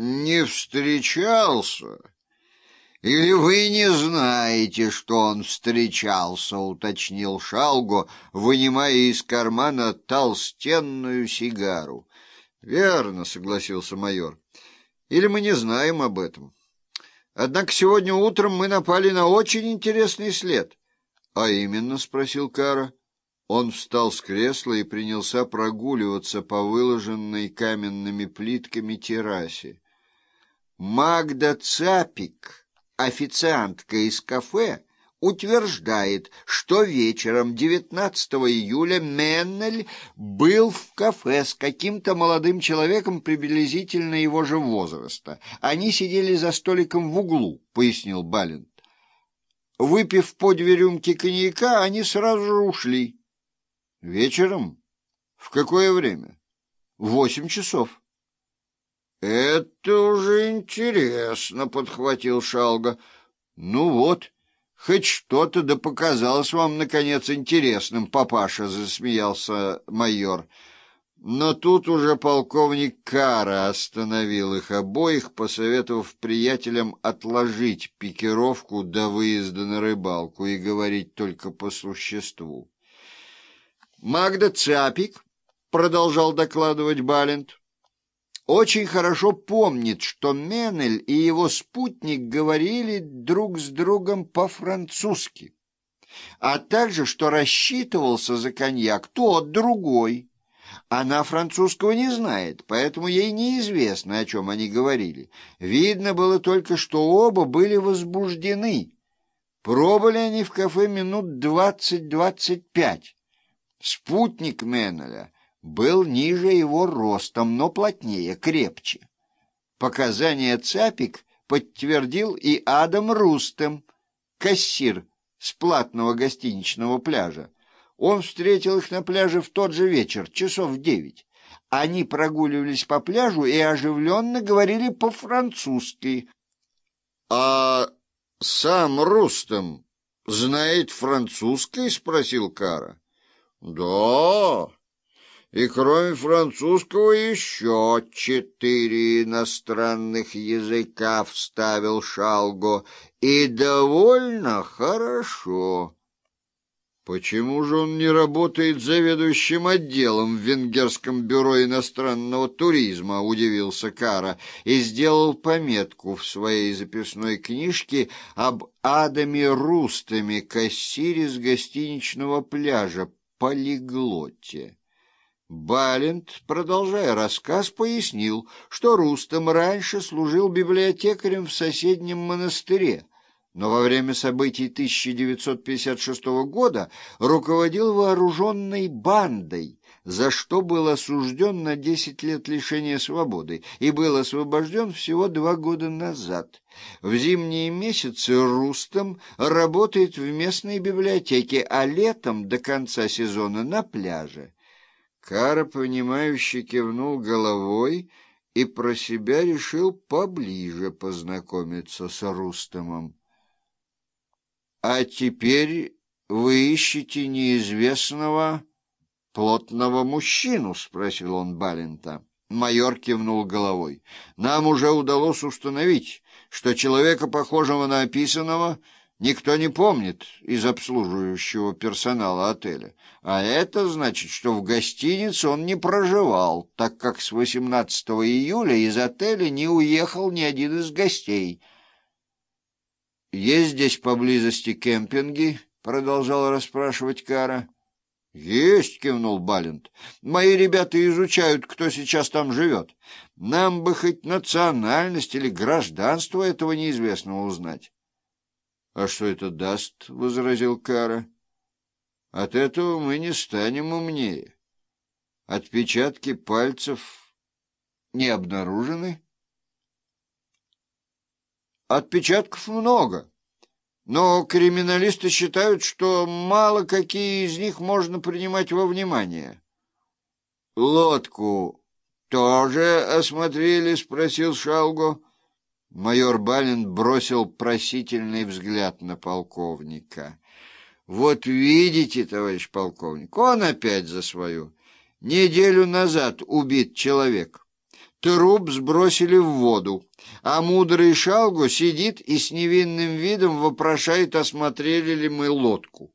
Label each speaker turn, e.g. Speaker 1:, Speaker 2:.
Speaker 1: не встречался? Или вы не знаете, что он встречался, уточнил Шалго, вынимая из кармана толстенную сигару. Верно, согласился майор. Или мы не знаем об этом. Однако сегодня утром мы напали на очень интересный след. — А именно? — спросил Кара. Он встал с кресла и принялся прогуливаться по выложенной каменными плитками террасе. Магда Цапик, официантка из кафе, утверждает, что вечером 19 июля Меннель был в кафе с каким-то молодым человеком приблизительно его же возраста. Они сидели за столиком в углу, пояснил Балент. Выпив по две рюмки коньяка, они сразу же ушли. Вечером? В какое время? Восемь часов. Это уже интересно, подхватил Шалга. Ну вот, хоть что-то да показалось вам, наконец, интересным, папаша, засмеялся майор. Но тут уже полковник Кара остановил их обоих, посоветовав приятелям отложить пикировку до выезда на рыбалку и говорить только по существу. Магда Цапик, продолжал докладывать Балент, очень хорошо помнит, что Менель и его спутник говорили друг с другом по-французски, а также, что рассчитывался за коньяк тот другой. Она французского не знает, поэтому ей неизвестно, о чем они говорили. Видно было только, что оба были возбуждены. Пробыли они в кафе минут двадцать-двадцать пять. Спутник Меннеля был ниже его ростом, но плотнее, крепче. Показания Цапик подтвердил и Адам Рустем, кассир с платного гостиничного пляжа. Он встретил их на пляже в тот же вечер, часов в девять. Они прогуливались по пляжу и оживленно говорили по-французски. — А сам Рустем знает французский? — спросил Кара. Да, и кроме французского еще четыре иностранных языка вставил Шалго, и довольно хорошо. Почему же он не работает заведующим отделом в Венгерском бюро иностранного туризма, удивился Кара и сделал пометку в своей записной книжке об Адаме Рустаме, кассире с гостиничного пляжа, полиглоте. Балент, продолжая рассказ, пояснил, что Рустам раньше служил библиотекарем в соседнем монастыре, но во время событий 1956 года руководил вооруженной бандой, за что был осужден на 10 лет лишения свободы и был освобожден всего два года назад. В зимние месяцы Рустам работает в местной библиотеке, а летом до конца сезона на пляже. Кара, понимающе кивнул головой и про себя решил поближе познакомиться с Рустамом. «А теперь вы ищете неизвестного плотного мужчину?» — спросил он Балента. Майор кивнул головой. «Нам уже удалось установить, что человека, похожего на описанного, никто не помнит из обслуживающего персонала отеля. А это значит, что в гостинице он не проживал, так как с 18 июля из отеля не уехал ни один из гостей». «Есть здесь поблизости кемпинги?» — продолжал расспрашивать Кара. «Есть», — кивнул Балент. «Мои ребята изучают, кто сейчас там живет. Нам бы хоть национальность или гражданство этого неизвестного узнать». «А что это даст?» — возразил Кара. «От этого мы не станем умнее. Отпечатки пальцев не обнаружены». Отпечатков много, но криминалисты считают, что мало какие из них можно принимать во внимание. «Лодку тоже осмотрели?» — спросил Шалго. Майор Балин бросил просительный взгляд на полковника. «Вот видите, товарищ полковник, он опять за свою. Неделю назад убит человек». Труп сбросили в воду, а мудрый Шалгу сидит и с невинным видом вопрошает, осмотрели ли мы лодку.